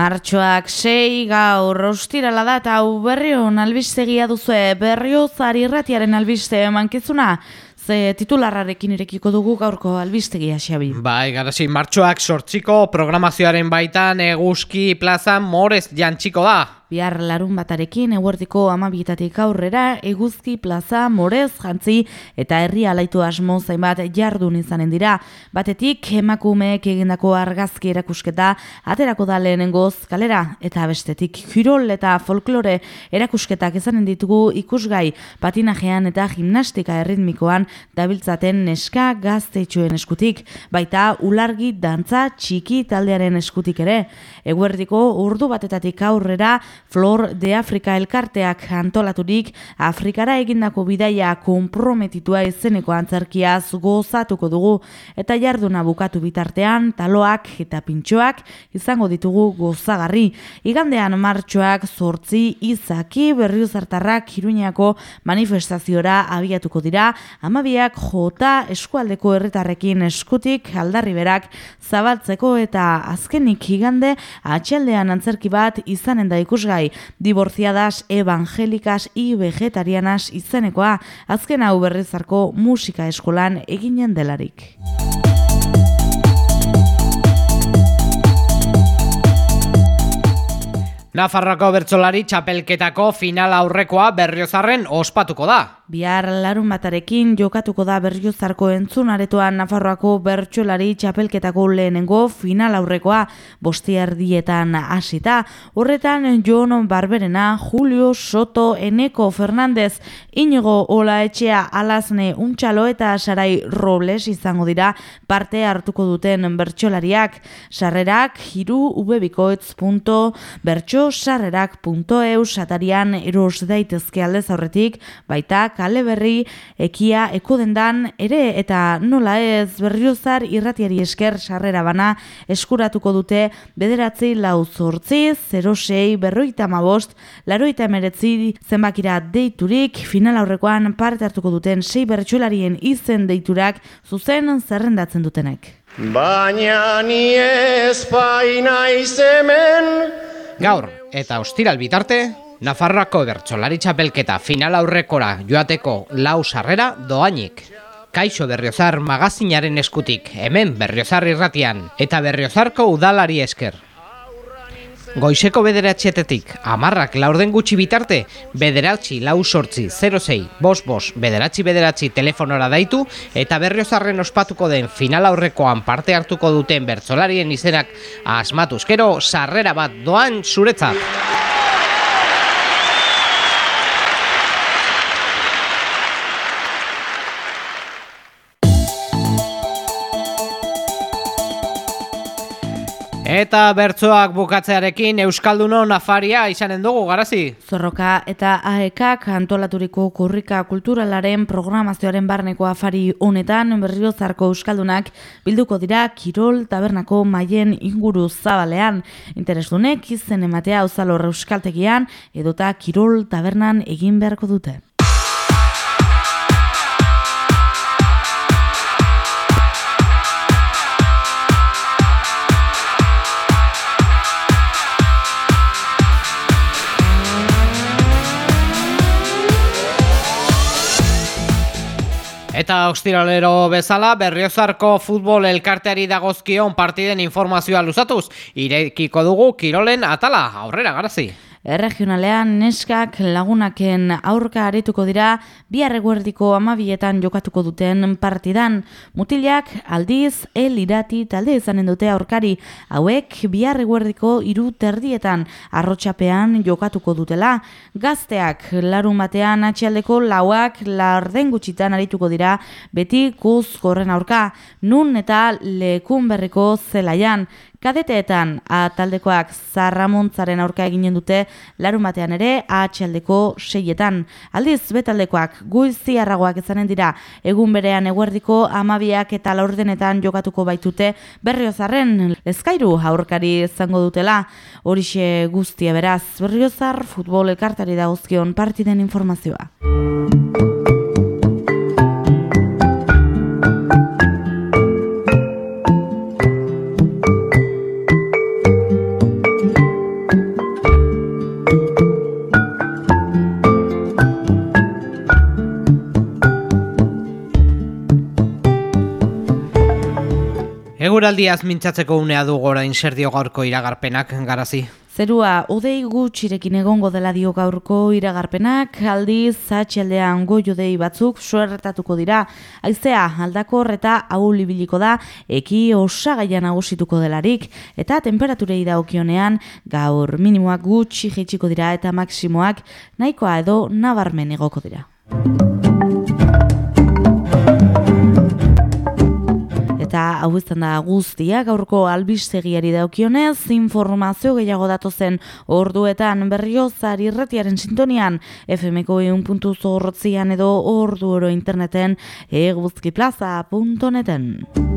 Martxoak sei gaur ostirala da eta hau berrion albistegia duzue berrio zari irratiaren albiste mankizuna. Ze titularrarekin irekiko dugu gaurko albistegia xabi. Bai, garazi, martxoak sortziko programazioaren baitan eguzki plazan morez jantxiko da. Bihar larun batarekin eguerdiko amabietatik aurrera eguzki plaza morez jantzi eta herri alaitu asmo zainbat jardun izanen dira. Batetik emakumeek egindako argazki erakusketa aterako da lehenengoz kalera eta bestetik kirol eta folklore erakusketak izanen ditugu ikusgai patinajean eta gimnastika erritmikoan dabiltzaten neska gazteitxuen eskutik, baita ulargi dantza txiki taldearen eskutik ere. Eguerdiko urdu batetatik aurrera Flor de Afrika elkarteak antolaturik Afrikara egindako bidaia konprometitua izeneko antzerkiaz gozatuko dugu eta jarduna bukatu bitartean taloak eta pintxoak izango ditugu gozagarri. Igandean martxoak zortzi izaki berriuzartarrak iruñako manifestaziora abiatuko dira amabiak jota eskualdeko herritarrekin eskutik aldarri berak zabaltzeko eta azkenik igande atxaldean antzerki bat izanen da ikusga gai, divorciadas evangelikas i vegetarianas izenekoa, azken hau berrizarko musika eskolan eginen delarik. Nafarroko bertsolari txapelketako final aurrekoa berriozarren ospatuko da. Bihar larun batarekin jokatuko da berriozarko entzunaretoan Nafarroako bertsolari txapelketako lehenengo final aurrekoa bostiardietan hasita. Horretan Jon Barberena, Julio Soto, Eneko Fernandez, Inigo Ola Etxea, Alazne, Untxalo eta Sarai Robles izango dira parte hartuko duten bertsolariak. Sarrerak hiru ubebikoetz.bertso sarrerak.eu satarian eros daitezke aldez aurretik, baita kale berri, ekia, ekudendan, ere eta nola ez berriozar irratiari esker sarrera bana eskuratuko dute bederatzi lau zortzi, 06 berroita mabost, laroita emeretzi zenbakira deiturik, final aurrekoan parte hartuko duten sei bertsularien izen deiturak zuzen zerrendatzen dutenek. Baina ni ez baina izemen Gaur, eta ostiral bitarte, Nafarroako bertsolari txapelketa final aurrekora joateko lau sarrera doainik. Kaixo Berriozar magazinaren eskutik, hemen Berriozar irratian, eta Berriozarko udalari esker. Goizeko bederatxetetik, amarrak laurden gutxi bitarte, bederatxi lau sortzi 06 bos bos bederatxi bederatxi telefonora daitu eta berriozarren ospatuko den final aurrekoan parte hartuko duten bertzolarien izenak asmatuzkero sarrera bat doan zuretzat. Eta bertsoak bukatzearekin Euskalduno Nafaria izanen dugu, garazi? Zorroka eta AEKak antolaturiko kurrika kulturalaren programazioaren barneko afari honetan berriozarko Euskaldunak bilduko dira Kirol tabernako maien inguru zabalean. Interesdunek izen ematea uzalor Euskaltegian edota Kirol tabernan egin beharko dute. Eta ostiralero bezala berriozarko futbol elkarteari dagozkion partiden informazioa luzatuz, irekiko dugu kirolen atala, aurrera garazi. Erregionalean neskak lagunaken aurka arituko dira bihar eguerdiko amabietan jokatuko duten partidan. Mutilak aldiz el irati talde izanen dute aurkari hauek bihar eguerdiko iru terdietan arrotxapean jokatuko dutela. Gazteak larun batean atxialdeko lauak larden gutxitan arituko dira beti guz gorren aurka. Nun eta lekun berriko zelaian. Kadeteetan A taldekoak Zarramontzaren aurka eginen dute larun batean ere A txaldeko seietan. Aldiz betaldekoak guiziarragoak izanen dira egun berean eguerdiko amabiak eta laurdenetan jokatuko baitute berriozarren lezkairu aurkari izango dutela. Horixe guztia beraz berriozar futbol elkartari da partiden informazioa. Eguraldiaz mintzatzeko unea du gora inserdio gaurko iragarpenak garazi. Zerua, odei gutxirekin egongo dela dio gaurko iragarpenak, aldiz zatxeldean goi odei batzuk suerretatuko dira. Aizea, aldakor eta aulibiliko da, eki osagaian nagusituko delarik, eta temperaturei daukionean gaur minimoak gutxi jeitsiko dira eta maksimoak nahikoa edo nabarmen egoko dira. Hau izan da guztia gaurko albistegiari daukionez informazio gehiago datu zen orduetan berriozar irretiaren sintonian FMko eun puntu edo ordu oro interneten eguzkiplaza.neten.